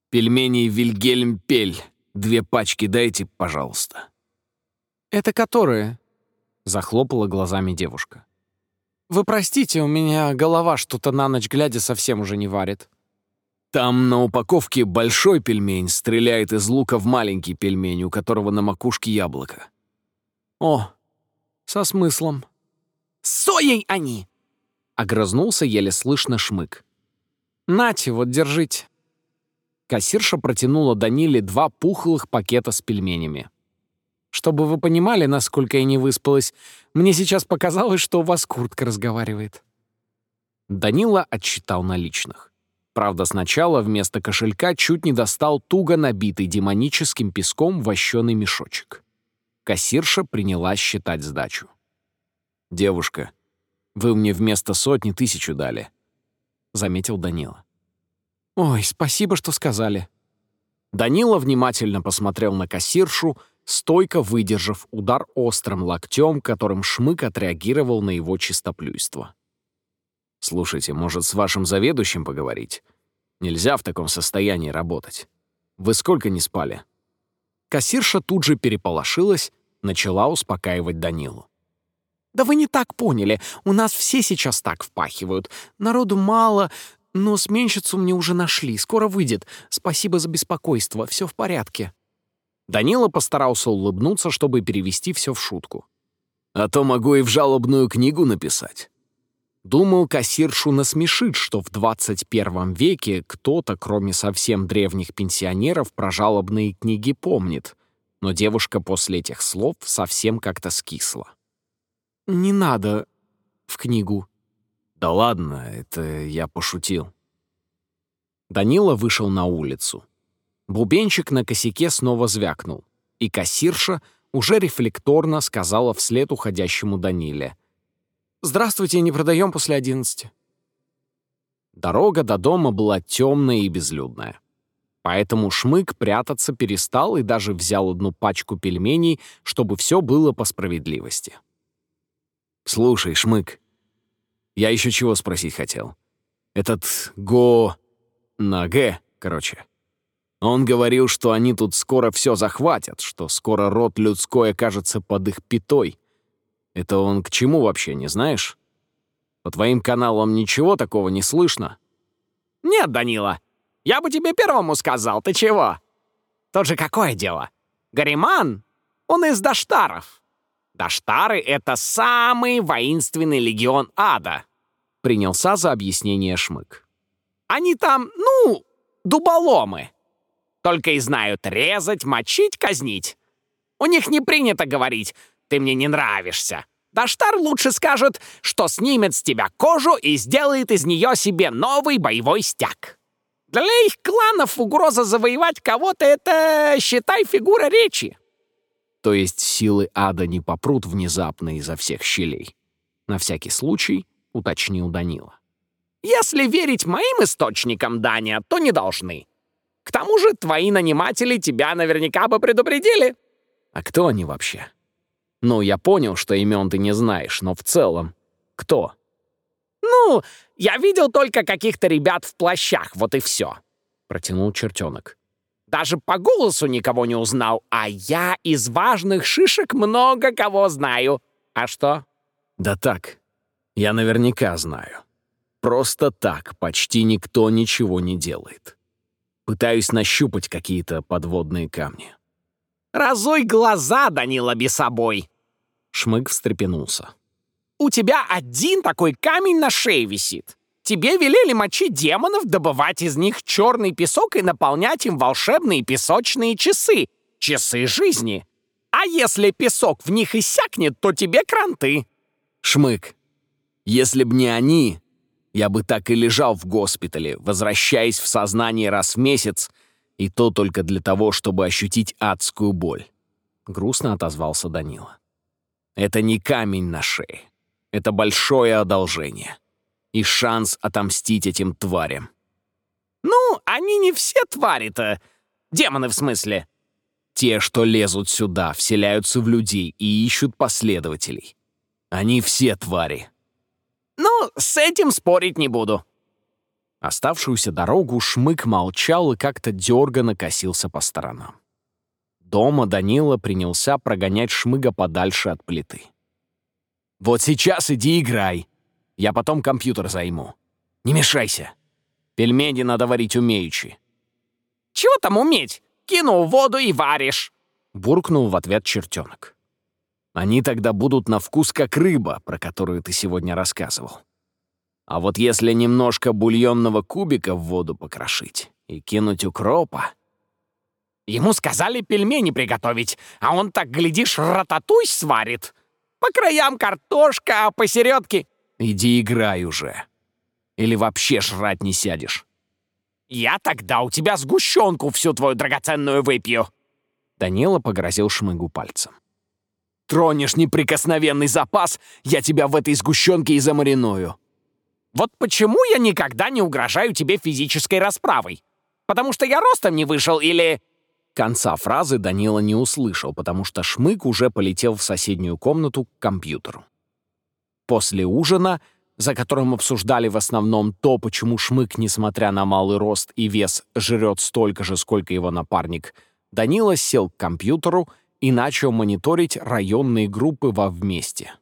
«Пельмени Вильгельм Пель. Две пачки дайте, пожалуйста». «Это которые?» — захлопала глазами девушка. «Вы простите, у меня голова что-то на ночь глядя совсем уже не варит». «Там на упаковке большой пельмень стреляет из лука в маленький пельмень, у которого на макушке яблоко». «О, со смыслом». «Соей они!» — огрызнулся еле слышно шмык. «Нате, вот держите». Кассирша протянула Даниле два пухлых пакета с пельменями. Чтобы вы понимали, насколько я не выспалась, мне сейчас показалось, что у вас куртка разговаривает». Данила отсчитал наличных. Правда, сначала вместо кошелька чуть не достал туго набитый демоническим песком вощеный мешочек. Кассирша принялась считать сдачу. «Девушка, вы мне вместо сотни тысячу дали», — заметил Данила. «Ой, спасибо, что сказали». Данила внимательно посмотрел на кассиршу, стойко выдержав удар острым локтем, которым Шмык отреагировал на его чистоплюйство. Слушайте, может, с вашим заведующим поговорить? Нельзя в таком состоянии работать. Вы сколько не спали?» Кассирша тут же переполошилась, начала успокаивать Данилу. «Да вы не так поняли. У нас все сейчас так впахивают. Народу мало, но сменщицу мне уже нашли. Скоро выйдет. Спасибо за беспокойство. Все в порядке». Данила постарался улыбнуться, чтобы перевести все в шутку. «А то могу и в жалобную книгу написать». Думал, кассиршу насмешит, что в 21 веке кто-то, кроме совсем древних пенсионеров, про жалобные книги помнит. Но девушка после этих слов совсем как-то скисла. «Не надо в книгу». «Да ладно, это я пошутил». Данила вышел на улицу. Бубенчик на косяке снова звякнул, и кассирша уже рефлекторно сказала вслед уходящему Даниле. «Здравствуйте, не продаем после одиннадцати». Дорога до дома была темная и безлюдная. Поэтому Шмык прятаться перестал и даже взял одну пачку пельменей, чтобы все было по справедливости. «Слушай, Шмык, я еще чего спросить хотел. Этот Го... на Г, короче. Он говорил, что они тут скоро все захватят, что скоро род людской окажется под их пятой. Это он к чему вообще, не знаешь? По твоим каналам ничего такого не слышно?» «Нет, Данила, я бы тебе первому сказал, ты чего? Тут же какое дело? Гариман, он из Даштаров. Даштары — это самый воинственный легион ада», — принялся за объяснение Шмык. «Они там, ну, дуболомы. Только и знают резать, мочить, казнить. У них не принято говорить «ты мне не нравишься». Даштар лучше скажет, что снимет с тебя кожу и сделает из нее себе новый боевой стяг. Для их кланов угроза завоевать кого-то — это, считай, фигура речи. То есть силы ада не попрут внезапно изо всех щелей. На всякий случай уточнил Данила. «Если верить моим источникам, Даня, то не должны. К тому же твои наниматели тебя наверняка бы предупредили». «А кто они вообще?» «Ну, я понял, что имен ты не знаешь, но в целом кто?» «Ну, я видел только каких-то ребят в плащах, вот и все», — протянул чертенок. Даже по голосу никого не узнал, а я из важных шишек много кого знаю. А что? Да так, я наверняка знаю. Просто так почти никто ничего не делает. Пытаюсь нащупать какие-то подводные камни. «Разуй глаза, Данила Бесобой!» Шмык встрепенулся. «У тебя один такой камень на шее висит. Тебе велели мочить демонов, добывать из них черный песок и наполнять им волшебные песочные часы. Часы жизни. А если песок в них иссякнет, то тебе кранты. Шмык, если б не они, я бы так и лежал в госпитале, возвращаясь в сознание раз в месяц, и то только для того, чтобы ощутить адскую боль. Грустно отозвался Данила. Это не камень на шее. Это большое одолжение и шанс отомстить этим тварям. «Ну, они не все твари-то. Демоны, в смысле». «Те, что лезут сюда, вселяются в людей и ищут последователей. Они все твари». «Ну, с этим спорить не буду». Оставшуюся дорогу Шмык молчал и как-то дерганно косился по сторонам. Дома Данила принялся прогонять Шмыга подальше от плиты. «Вот сейчас иди играй», я потом компьютер займу. Не мешайся. Пельмени надо варить умеючи». «Чего там уметь? Кинул в воду и варишь!» Буркнул в ответ чертенок. «Они тогда будут на вкус как рыба, про которую ты сегодня рассказывал. А вот если немножко бульонного кубика в воду покрошить и кинуть укропа...» Ему сказали пельмени приготовить, а он так, глядишь, рататуй сварит. По краям картошка, а посередке Иди играй уже. Или вообще жрать не сядешь. Я тогда у тебя сгущенку всю твою драгоценную выпью. Данила погрозил шмыгу пальцем. Тронешь неприкосновенный запас, я тебя в этой сгущенке и замариную. Вот почему я никогда не угрожаю тебе физической расправой? Потому что я ростом не вышел или... Конца фразы Данила не услышал, потому что Шмык уже полетел в соседнюю комнату к компьютеру. После ужина за которым обсуждали в основном то, почему Шмык, несмотря на малый рост и вес, жрет столько же, сколько его напарник, Данила сел к компьютеру и начал мониторить районные группы во «Вместе».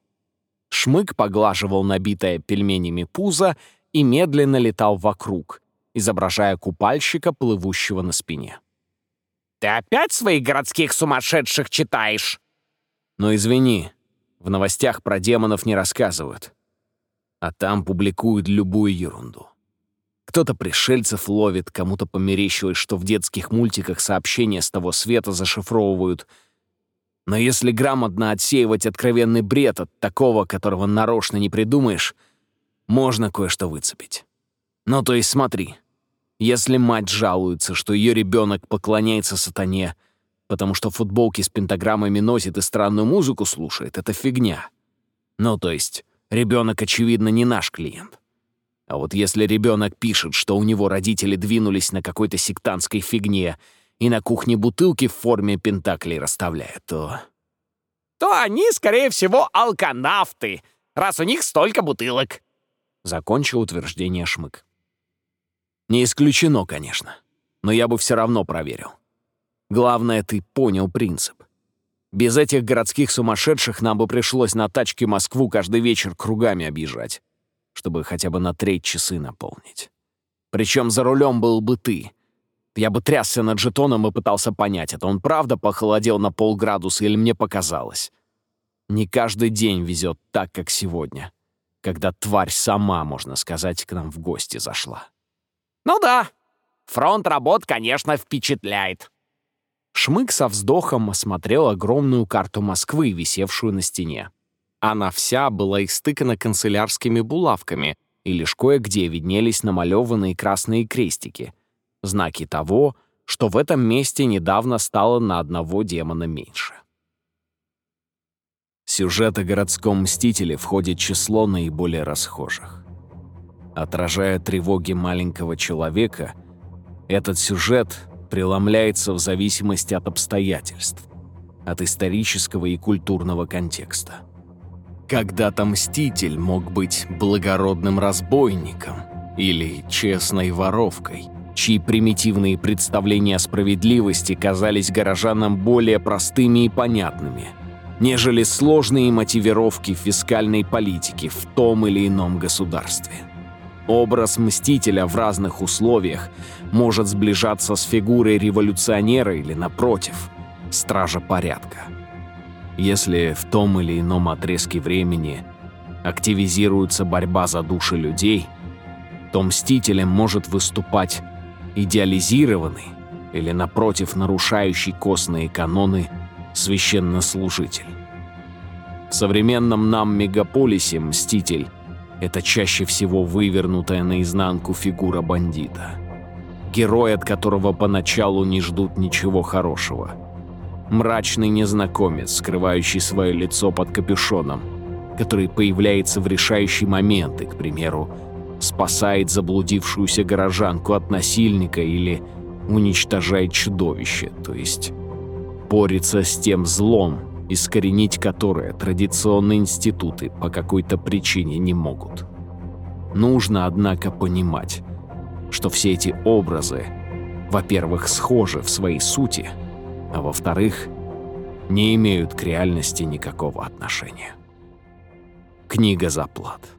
Шмык поглаживал набитое пельменями пузо и медленно летал вокруг, изображая купальщика, плывущего на спине. «Ты опять своих городских сумасшедших читаешь?» «Но извини, в новостях про демонов не рассказывают. А там публикуют любую ерунду. Кто-то пришельцев ловит, кому-то померещилось, что в детских мультиках сообщения с того света зашифровывают. Но если грамотно отсеивать откровенный бред от такого, которого нарочно не придумаешь, можно кое-что выцепить. Ну, то есть смотри. Если мать жалуется, что ее ребенок поклоняется сатане, потому что футболки с пентаграммами носит и странную музыку слушает, это фигня. Ну, то есть, ребенок, очевидно, не наш клиент. А вот если ребенок пишет, что у него родители двинулись на какой-то сектантской фигне и на кухне бутылки в форме пентаклей расставляют, то... То они, скорее всего, алканавты, раз у них столько бутылок. Закончил утверждение Шмык. Не исключено, конечно, но я бы все равно проверил. Главное, ты понял принцип. Без этих городских сумасшедших нам бы пришлось на тачке Москву каждый вечер кругами объезжать, чтобы хотя бы на треть часы наполнить. Причем за рулем был бы ты. Я бы трясся над жетоном и пытался понять, это он правда похолодел на полградуса или мне показалось. Не каждый день везет так, как сегодня, когда тварь сама, можно сказать, к нам в гости зашла. Ну да, фронт работ, конечно, впечатляет. Шмык со вздохом осмотрел огромную карту Москвы, висевшую на стене. Она вся была истыкана канцелярскими булавками, и лишь кое-где виднелись намалеванные красные крестики, знаки того, что в этом месте недавно стало на одного демона меньше. Сюжет о городском мстителе входит число наиболее расхожих. Отражая тревоги маленького человека, этот сюжет преломляется в зависимости от обстоятельств, от исторического и культурного контекста. Когда-то Мститель мог быть благородным разбойником или честной воровкой, чьи примитивные представления о справедливости казались горожанам более простыми и понятными, нежели сложные мотивировки фискальной политики в том или ином государстве. Образ Мстителя в разных условиях может сближаться с фигурой революционера или, напротив, стража порядка. Если в том или ином отрезке времени активизируется борьба за души людей, то Мстителем может выступать идеализированный или, напротив, нарушающий костные каноны священнослужитель. В современном нам мегаполисе Мститель это чаще всего вывернутая наизнанку фигура бандита. Герой, от которого поначалу не ждут ничего хорошего. Мрачный незнакомец, скрывающий свое лицо под капюшоном, который появляется в решающие моменты, к примеру, спасает заблудившуюся горожанку от насильника или уничтожает чудовище, то есть борется с тем злом, искоренить которое традиционные институты по какой-то причине не могут. Нужно, однако, понимать, что все эти образы, во-первых, схожи в своей сути, а во-вторых, не имеют к реальности никакого отношения. Книга заплат.